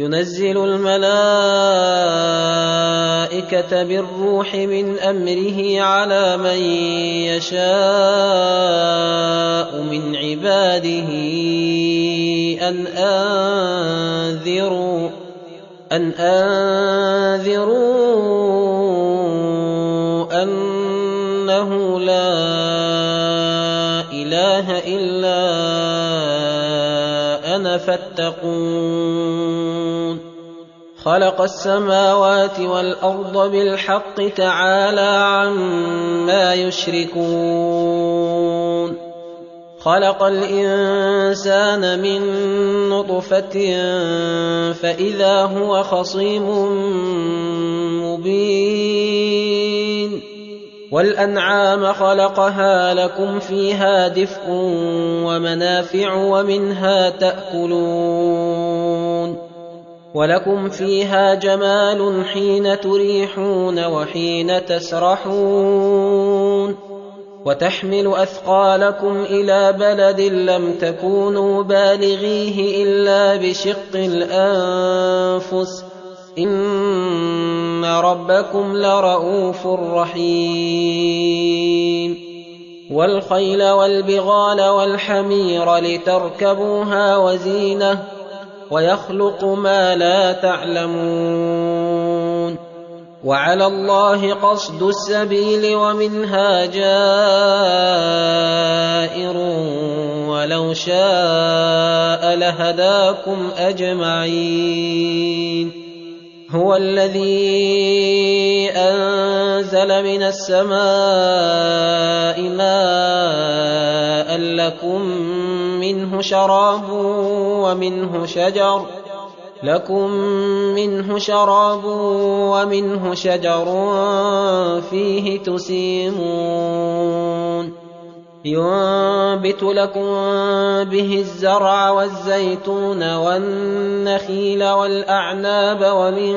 ينزل الملائكة بالروح من أمره على من يشاء من عباده أن أنذروا أن أنذروا أنه لا إله إلا أنا فاتقون. خلق السماوات والأرض بالحق تعالى عما يشركون. خلق الإنسان من نطفة فإذا هو خصيم مبين. والأنعام خلقها لكم فيها دفء ومنافع ومنها تأكلون. ولكم فيها جمال حين تريحون وحين تسرحون وتحمل أثقالكم إلى بلد لم تكونوا بالغيه إلا بشق الأنفس إن ربكم لرءوف رحيم والخيل والبغال والحمير لتركبوها وزينة ويخلق ما لا تعلمون وعلى الله قصد السبيل ومنها جائر ولو شاء لهداكم أجمعين هو الذي أنزل من السماء ماء لكم منه شراب ومنه شجر. لكم منه شراب ومنه شجر فيه تسيمون. ينبت لكم به الزرع والزيتون والنخيل والأعناب ومن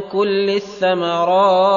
كل الثمرات.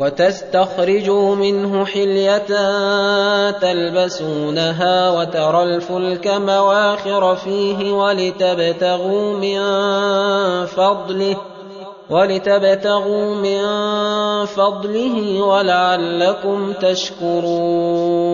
وتستخرجوا منه حلية تلبسونها وترى الفلك مواخر فيه ولتبتغوا من فضله ولتبتغوا من فضله ولعلكم تشكرون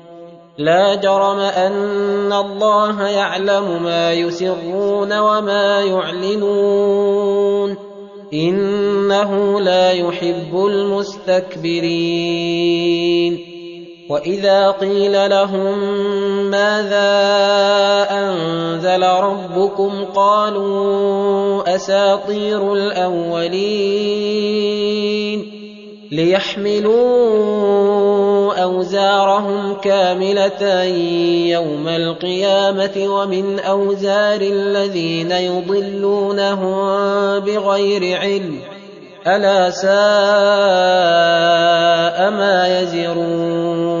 لا جرم أن الله يعلم ما يسرون وما يعلنون. إنه لا يحب المستكبرين. وإذا قيل لهم ماذا أنزل ربكم قالوا أساطير الأولين. ليحملوا أوزارهم كاملة يوم القيامة ومن أوزار الذين يضلونهم بغير علم ألا ساء ما يزرون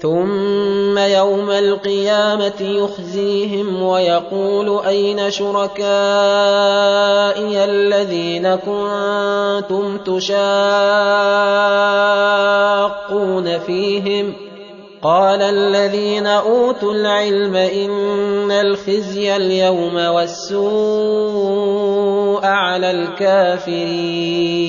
ثم يوم القيامة يخزيهم ويقول أين شركائي الذين كنتم تشاقون فيهم قال الذين أوتوا العلم إن الخزي اليوم والسوء على الكافرين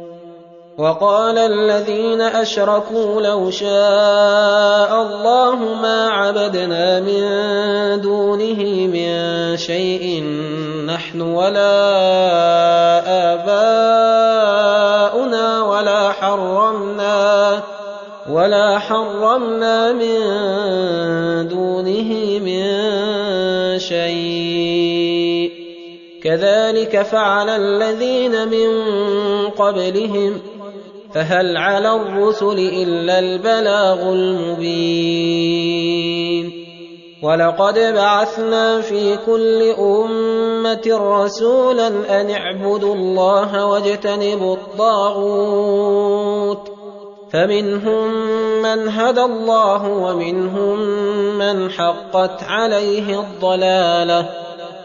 وقال الذين أشركوا لو شاء الله ما عبدنا من دونه من شيء نحن ولا آباؤنا ولا حرمنا ولا حرمنا من دونه من شيء. كذلك فعل الذين من قبلهم فهل على الرسل إلا البلاغ المبين ولقد بعثنا في كل أمة رسولا أن اعبدوا الله واجتنبوا الطاغوت فمنهم من هدى الله ومنهم من حقت عليه الضلاله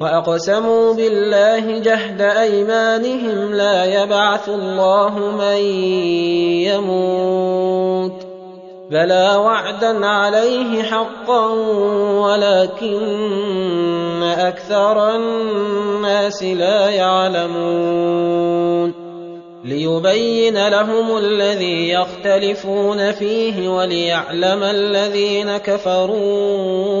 وأقسموا بالله جهد أيمانهم لا يبعث الله من يموت بلى وعدا عليه حقا ولكن أكثر الناس لا يعلمون ليبين لهم الذي يختلفون فيه وليعلم الذين كفروا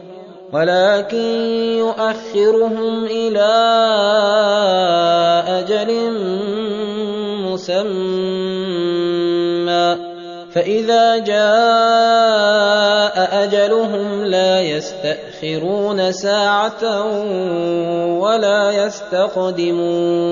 ولكن يؤخرهم إلى أجل مسمى. فإذا جاء أجلهم لا يستأخرون ساعة ولا يستقدمون.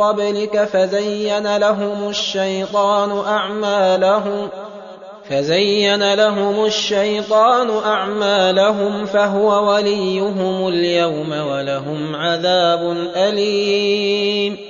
قبلك فزين لهم الشيطان أعمالهم فزين لهم الشيطان أعمالهم فهو وليهم اليوم ولهم عذاب أليم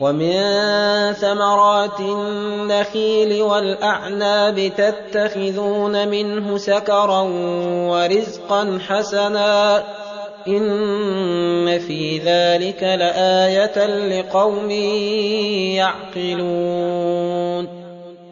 ومن ثمرات النخيل والأعناب تتخذون منه سكرا ورزقا حسنا إن في ذلك لآية لقوم يعقلون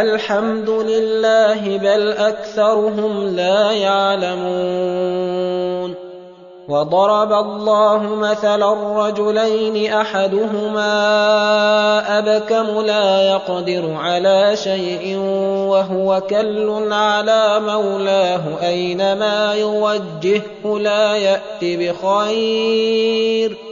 الحمد لله بل اكثرهم لا يعلمون وضرب الله مثلا الرجلين احدهما ابكم لا يقدر على شيء وهو كل على مولاه اينما يوجهه لا يات بخير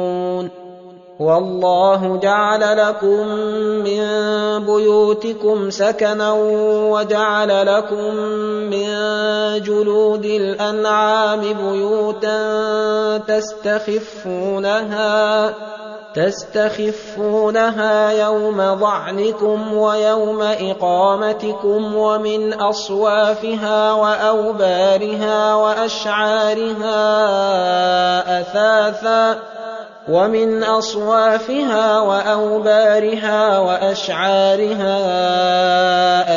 والله جعل لكم من بيوتكم سكنا وجعل لكم من جلود الأنعام بيوتا تستخفونها تستخفونها يوم ظعنكم ويوم إقامتكم ومن أصوافها وأوبارها وأشعارها أثاثا ومن أصوافها وأوبارها وأشعارها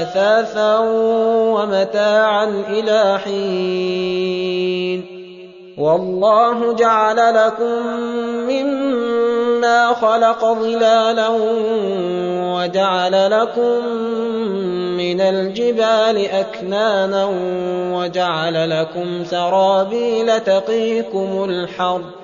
أثاثا ومتاعا إلى حين. والله جعل لكم مما خلق ظلالا وجعل لكم من الجبال أكنانا وجعل لكم سرابيل تقيكم الحر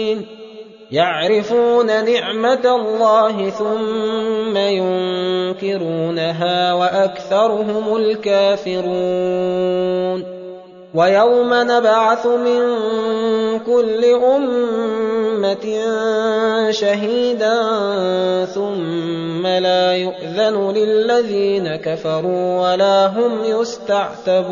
يعرفون نعمة الله ثم ينكرونها وأكثرهم الكافرون. ويوم نبعث من كل أمة شهيدا ثم لا يؤذن للذين كفروا ولا هم يستعتبون.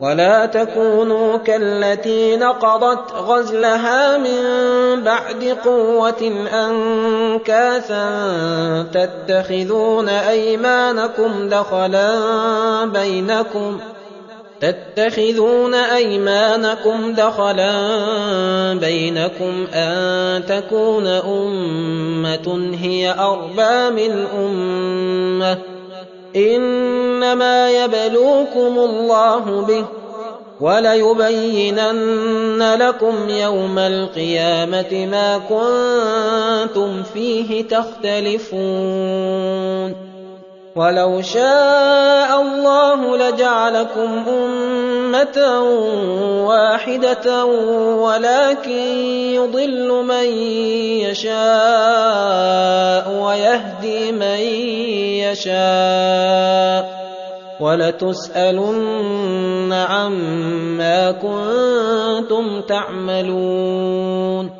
وَلَا تَكُونُوا كَالَّتِي نَقَضَتْ غَزْلَهَا مِن بَعْدِ قُوَّةٍ أَنكَاثًا تَتَّخِذُونَ أَيْمَانَكُمْ دَخَلًا بَيْنَكُمْ تَتَّخِذُونَ أَيْمَانَكُمْ دَخَلًا بَيْنَكُمْ أَن تَكُونَ أُمَّةٌ هِيَ أَرْبَىٰ مِنْ أُمَّةٍ ۚ إِنَّمَا يَبْلُوكُمُ اللَّهُ بِهِ ۚ وَلَيُبَيِّنَنَّ لَكُمْ يَوْمَ الْقِيَامَةِ مَا كُنتُمْ فِيهِ تَخْتَلِفُونَ. وَلَوْ شَاءَ اللَّهُ لَجَعَلَكُمْ أُمَّةً وَاحِدَةً وَلَٰكِن يُضِلُّ مَن يَشَاءُ وَيَهْدِي مَن يَشَاءُ ۚ وَلَتُسْأَلُنَّ عَمَّا كُنتُمْ تَعْمَلُونَ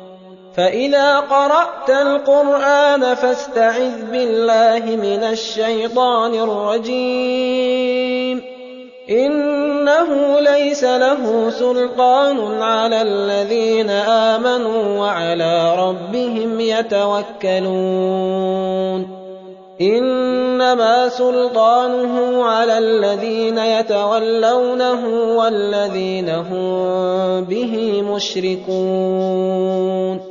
فَإِذَا قَرَأْتَ الْقُرْآنَ فَاسْتَعِذْ بِاللَّهِ مِنَ الشَّيْطَانِ الرَّجِيمِ. إِنَّهُ لَيْسَ لَهُ سُلْطَانٌ عَلَى الَّذِينَ آمَنُوا وَعَلَىٰ رَبِّهِمْ يَتَوَكَّلُونَ. إِنَّمَا سُلْطَانُهُ عَلَى الَّذِينَ يَتَوَلَّوْنَهُ وَالَّذِينَ هُم بِهِ مُشْرِكُونَ.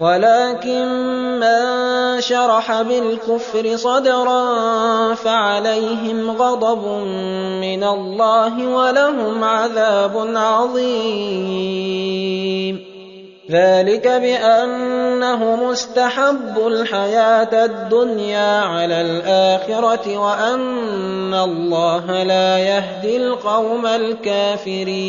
ولكن من شرح بالكفر صدرا فعليهم غضب من الله ولهم عذاب عظيم. ذلك بأنه مستحب الحياة الدنيا على الآخرة وأن الله لا يهدي القوم الكافرين.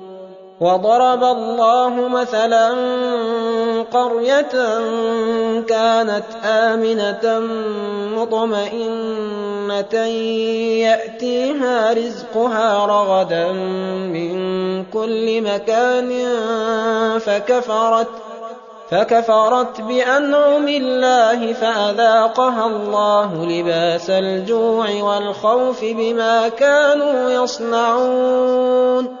وَضَرَبَ اللَّهُ مَثَلًا قَرْيَةً كَانَتْ آمِنَةً مُّطْمَئِنَّةً يَأْتِيهَا رِزْقُهَا رَغَدًا مِّن كُلِّ مَكَانٍ فَكَفَرَتْ فكفرت بأنعم الله فأذاقها الله لباس الجوع والخوف بما كانوا يصنعون